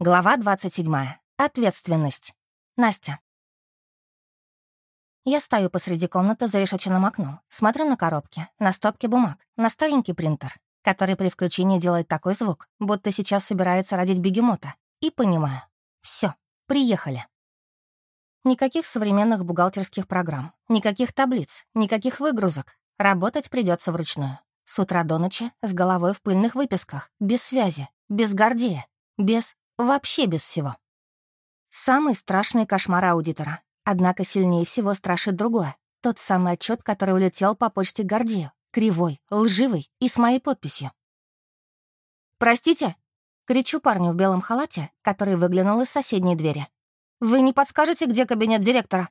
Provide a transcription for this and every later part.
Глава 27. Ответственность. Настя. Я стою посреди комнаты за решетчатым окном, смотрю на коробки, на стопки бумаг, на старенький принтер, который при включении делает такой звук, будто сейчас собирается родить бегемота, и понимаю. все, приехали. Никаких современных бухгалтерских программ, никаких таблиц, никаких выгрузок. Работать придется вручную. С утра до ночи, с головой в пыльных выписках, без связи, без гордея, без Вообще без всего. Самый страшный кошмар аудитора. Однако сильнее всего страшит другое. Тот самый отчет, который улетел по почте Гордею. Кривой, лживый и с моей подписью. «Простите?» — кричу парню в белом халате, который выглянул из соседней двери. «Вы не подскажете, где кабинет директора?»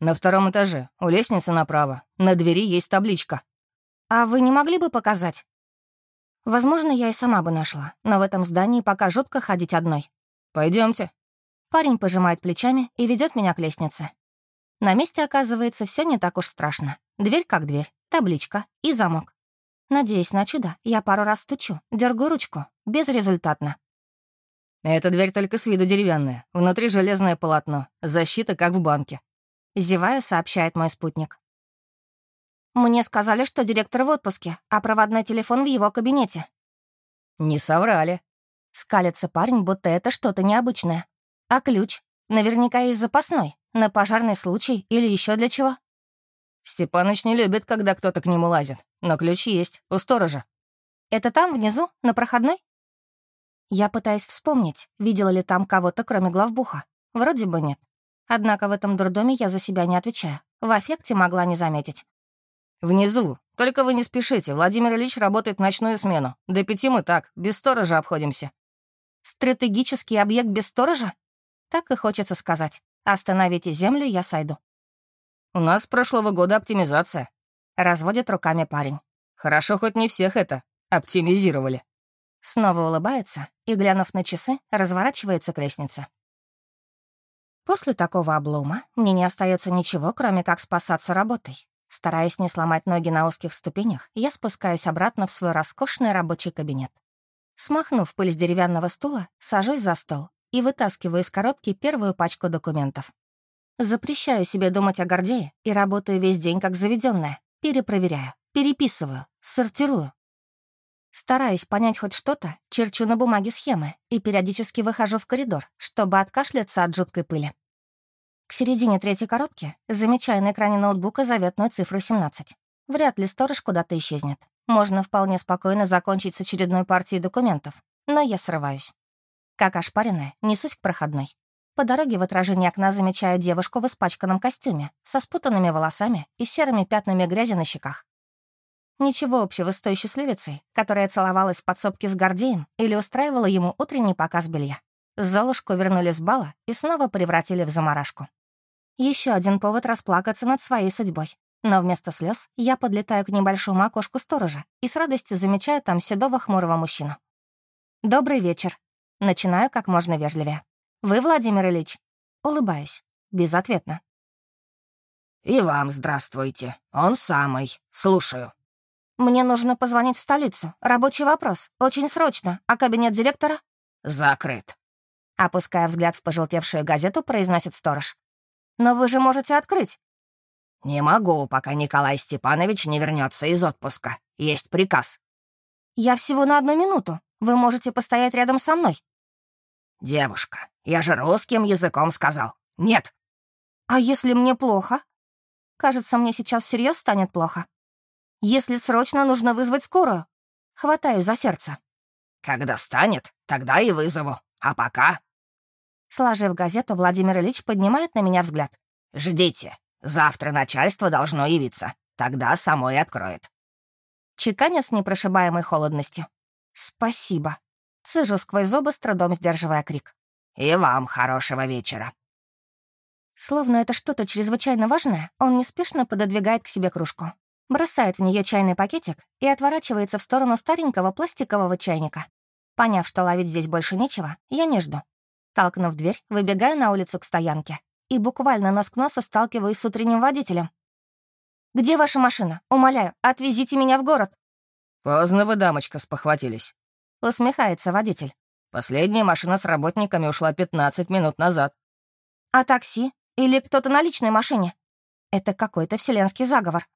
«На втором этаже, у лестницы направо. На двери есть табличка». «А вы не могли бы показать?» Возможно, я и сама бы нашла, но в этом здании пока жутко ходить одной. Пойдемте. Парень пожимает плечами и ведет меня к лестнице. На месте, оказывается, все не так уж страшно. Дверь как дверь, табличка и замок. Надеясь на чудо, я пару раз стучу, дергаю ручку. Безрезультатно. Эта дверь только с виду деревянная. Внутри железное полотно. Защита, как в банке. Зевая, сообщает мой спутник. Мне сказали, что директор в отпуске, а проводной телефон в его кабинете. Не соврали. Скалится парень, будто это что-то необычное. А ключ? Наверняка есть запасной, на пожарный случай или еще для чего. Степаныч не любит, когда кто-то к нему лазит, но ключ есть, у сторожа. Это там, внизу, на проходной? Я пытаюсь вспомнить, видела ли там кого-то, кроме главбуха. Вроде бы нет. Однако в этом дурдоме я за себя не отвечаю. В аффекте могла не заметить. «Внизу. Только вы не спешите. Владимир Ильич работает в ночную смену. До пяти мы так, без сторожа обходимся». «Стратегический объект без сторожа?» Так и хочется сказать. «Остановите землю, я сойду». «У нас с прошлого года оптимизация», — разводит руками парень. «Хорошо, хоть не всех это оптимизировали». Снова улыбается и, глянув на часы, разворачивается к лестнице. После такого облома мне не остается ничего, кроме как спасаться работой. Стараясь не сломать ноги на узких ступенях, я спускаюсь обратно в свой роскошный рабочий кабинет. Смахнув пыль с деревянного стула, сажусь за стол и вытаскиваю из коробки первую пачку документов. Запрещаю себе думать о Гордее и работаю весь день как заведенная. Перепроверяю, переписываю, сортирую. Стараясь понять хоть что-то, черчу на бумаге схемы и периодически выхожу в коридор, чтобы откашляться от жуткой пыли. К середине третьей коробки замечаю на экране ноутбука заветную цифру 17. Вряд ли сторож куда-то исчезнет. Можно вполне спокойно закончить с очередной партией документов, но я срываюсь. Как ошпаренная, несусь к проходной. По дороге в отражении окна замечаю девушку в испачканном костюме, со спутанными волосами и серыми пятнами грязи на щеках. Ничего общего с той счастливицей, которая целовалась в подсобке с Гордеем или устраивала ему утренний показ белья. Золушку вернули с бала и снова превратили в заморашку. Еще один повод расплакаться над своей судьбой. Но вместо слез я подлетаю к небольшому окошку сторожа и с радостью замечаю там седого хмурого мужчину. «Добрый вечер». Начинаю как можно вежливее. «Вы, Владимир Ильич?» Улыбаюсь. Безответно. «И вам здравствуйте. Он самый. Слушаю». «Мне нужно позвонить в столицу. Рабочий вопрос. Очень срочно. А кабинет директора?» «Закрыт». Опуская взгляд в пожелтевшую газету, произносит сторож. Но вы же можете открыть». «Не могу, пока Николай Степанович не вернется из отпуска. Есть приказ». «Я всего на одну минуту. Вы можете постоять рядом со мной». «Девушка, я же русским языком сказал. Нет». «А если мне плохо?» «Кажется, мне сейчас всерьез станет плохо. Если срочно нужно вызвать скорую. Хватаю за сердце». «Когда станет, тогда и вызову. А пока Сложив газету, Владимир Ильич поднимает на меня взгляд. «Ждите. Завтра начальство должно явиться. Тогда само и откроет». Чеканя с непрошибаемой холодностью. «Спасибо». Цежу сквозь зубы, с трудом сдерживая крик. «И вам хорошего вечера». Словно это что-то чрезвычайно важное, он неспешно пододвигает к себе кружку, бросает в нее чайный пакетик и отворачивается в сторону старенького пластикового чайника. Поняв, что ловить здесь больше нечего, я не жду. Толкнув дверь, выбегаю на улицу к стоянке и буквально нос к носу сталкиваюсь с утренним водителем. «Где ваша машина? Умоляю, отвезите меня в город!» «Поздно вы, дамочка, спохватились», — усмехается водитель. Последняя машина с работниками ушла 15 минут назад. А такси? Или кто-то на личной машине? Это какой-то вселенский заговор.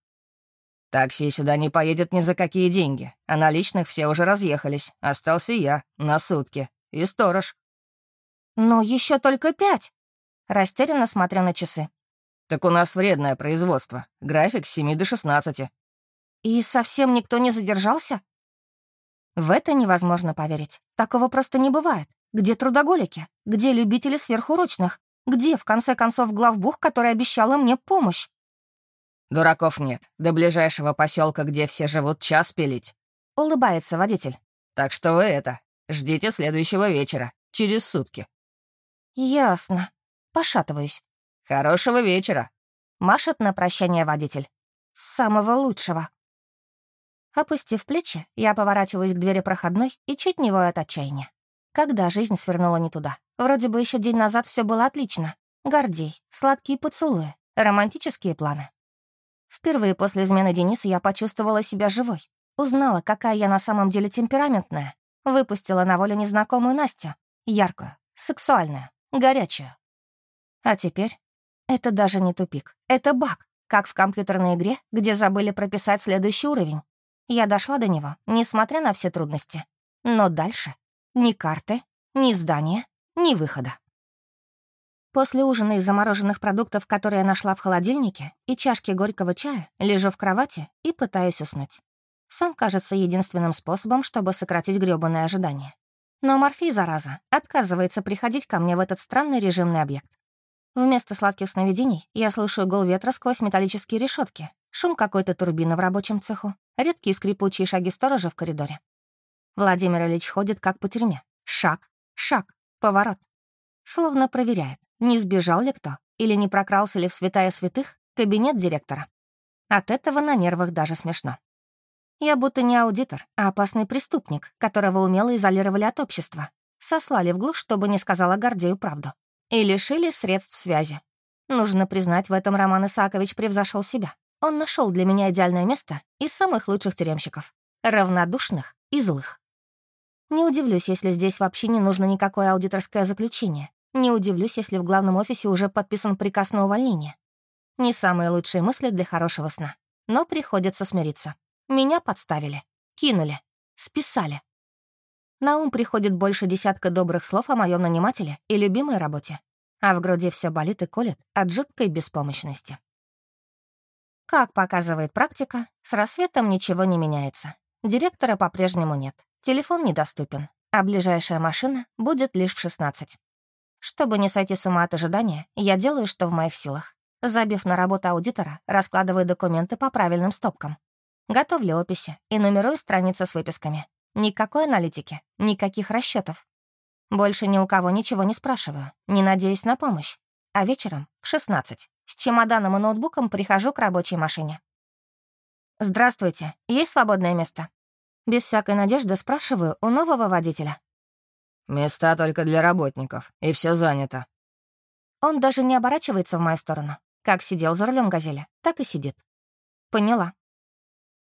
Такси сюда не поедет ни за какие деньги, а на личных все уже разъехались. Остался я на сутки. И сторож. Но еще только пять. Растерянно смотрю на часы. Так у нас вредное производство. График с 7 до 16. И совсем никто не задержался? В это невозможно поверить. Такого просто не бывает. Где трудоголики? Где любители сверхурочных? Где, в конце концов, главбух, который обещала мне помощь? Дураков нет. До ближайшего поселка, где все живут, час пилить. Улыбается водитель. Так что вы это, ждите следующего вечера, через сутки. Ясно. Пошатываюсь. Хорошего вечера. Машет на прощание водитель. Самого лучшего. Опустив плечи, я поворачиваюсь к двери проходной и чуть не вою от отчаяния. Когда жизнь свернула не туда? Вроде бы еще день назад все было отлично. Гордей, сладкие поцелуи, романтические планы. Впервые после измены Дениса я почувствовала себя живой. Узнала, какая я на самом деле темпераментная. Выпустила на волю незнакомую Настю. Яркую, сексуальную, горячую. А теперь это даже не тупик. Это баг, как в компьютерной игре, где забыли прописать следующий уровень. Я дошла до него, несмотря на все трудности. Но дальше ни карты, ни здания, ни выхода. После ужина из замороженных продуктов, которые я нашла в холодильнике, и чашки горького чая, лежу в кровати и пытаюсь уснуть. Сон кажется единственным способом, чтобы сократить грёбаное ожидание. Но морфий, зараза, отказывается приходить ко мне в этот странный режимный объект. Вместо сладких сновидений я слышу гул ветра сквозь металлические решетки, шум какой-то турбины в рабочем цеху, редкие скрипучие шаги сторожа в коридоре. Владимир Ильич ходит как по тюрьме. Шаг, шаг, поворот. Словно проверяет, не сбежал ли кто или не прокрался ли в святая святых кабинет директора. От этого на нервах даже смешно. Я будто не аудитор, а опасный преступник, которого умело изолировали от общества, сослали в глушь, чтобы не сказала Гордею правду, и лишили средств связи. Нужно признать, в этом Роман Исаакович превзошел себя. Он нашел для меня идеальное место из самых лучших тюремщиков, равнодушных и злых. Не удивлюсь, если здесь вообще не нужно никакое аудиторское заключение. Не удивлюсь, если в главном офисе уже подписан приказ на увольнение. Не самые лучшие мысли для хорошего сна. Но приходится смириться. Меня подставили, кинули, списали. На ум приходит больше десятка добрых слов о моем нанимателе и любимой работе. А в груди все болит и колет от жуткой беспомощности. Как показывает практика, с рассветом ничего не меняется. Директора по-прежнему нет. Телефон недоступен, а ближайшая машина будет лишь в 16. Чтобы не сойти с ума от ожидания, я делаю, что в моих силах. Забив на работу аудитора, раскладываю документы по правильным стопкам. Готовлю описи и нумерую страницы с выписками. Никакой аналитики, никаких расчетов. Больше ни у кого ничего не спрашиваю, не надеюсь на помощь. А вечером, в 16, с чемоданом и ноутбуком прихожу к рабочей машине. «Здравствуйте, есть свободное место?» Без всякой надежды спрашиваю у нового водителя. «Места только для работников, и все занято». Он даже не оборачивается в мою сторону. Как сидел за рулем «Газеля», так и сидит. Поняла.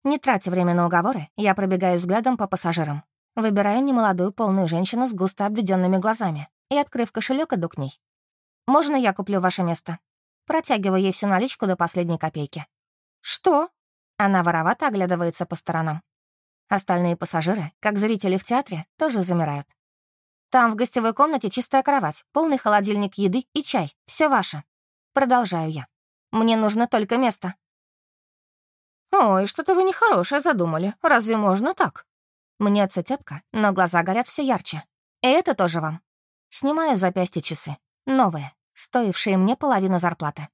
Не тратя время на уговоры, я пробегаю взглядом по пассажирам. Выбираю немолодую полную женщину с густо обведенными глазами и, открыв кошелек, иду к ней. «Можно я куплю ваше место?» Протягиваю ей всю наличку до последней копейки. «Что?» Она воровато оглядывается по сторонам. Остальные пассажиры, как зрители в театре, тоже замирают. Там в гостевой комнате чистая кровать, полный холодильник еды и чай. Все ваше. Продолжаю я. Мне нужно только место. «Ой, что-то вы нехорошее задумали. Разве можно так?» Мнется тетка, но глаза горят все ярче. И это тоже вам. Снимаю запястье часы. Новые, стоившие мне половину зарплаты.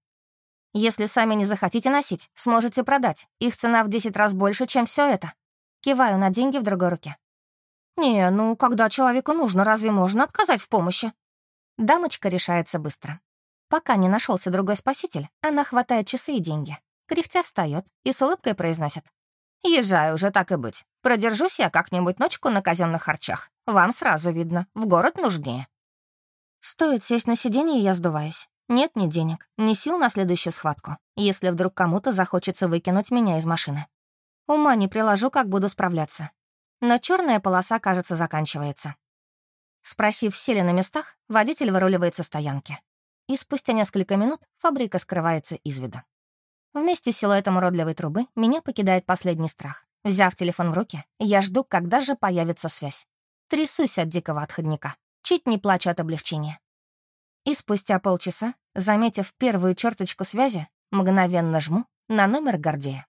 Если сами не захотите носить, сможете продать. Их цена в 10 раз больше, чем все это. Киваю на деньги в другой руке. «Не, ну, когда человеку нужно, разве можно отказать в помощи?» Дамочка решается быстро. Пока не нашелся другой спаситель, она хватает часы и деньги. Кряхтя встает и с улыбкой произносит. «Езжай уже, так и быть. Продержусь я как-нибудь ночку на казенных харчах. Вам сразу видно, в город нужнее». Стоит сесть на сиденье, я сдуваюсь. Нет ни денег, ни сил на следующую схватку, если вдруг кому-то захочется выкинуть меня из машины. Ума не приложу, как буду справляться. Но черная полоса, кажется, заканчивается. Спросив, все ли на местах, водитель выруливает со стоянки. И спустя несколько минут фабрика скрывается из вида. Вместе с силуэтом уродливой трубы меня покидает последний страх. Взяв телефон в руки, я жду, когда же появится связь. Трясусь от дикого отходника. Чуть не плачу от облегчения. И спустя полчаса, заметив первую черточку связи, мгновенно жму на номер Гордея.